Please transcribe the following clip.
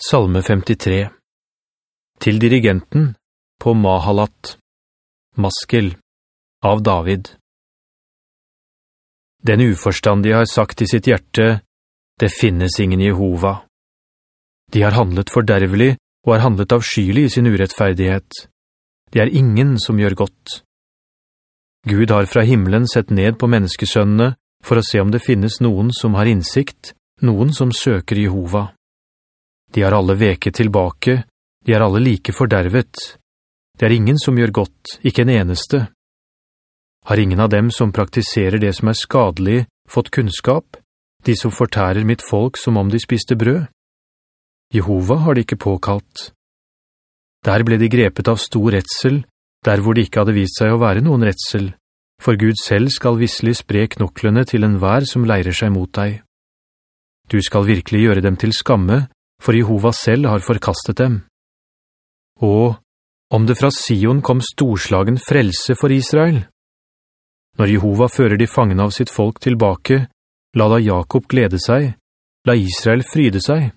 Salme 53 Til dirigenten på Mahalat Maskel av David Den uforstandige har sagt i sitt hjerte, det finnes ingen Jehova. De har handlet fordervelig og har handlet avskyelig i sin urettferdighet. Det er ingen som gjør godt. Gud har fra himmelen sett ned på menneskesønnene for å se om det finnes noen som har innsikt, noen som søker Jehova. De har alle veket tilbake, de er alle like fordervet. Det er ingen som gjør godt, ikke en eneste. Har ingen av dem som praktiserer det som er skadelig, fått kunnskap, de som fortærer mitt folk som om de spiste brød? Jehova har de ikke påkalt. Der ble de grepet av stor retsel, der hvor de ikke hadde vist seg å være noen retsel, for Gud selv skal visselig spre knoklene til en vær som leirer seg mot deg. Du skal virkelig gjøre dem til skamme, for Jehova selv har forkastet dem. Og om det fra Sion kom storslagen frelse for Israel. Når Jehova fører de fangene av sitt folk tilbake, la da Jakob glede seg, la Israel fryde seg.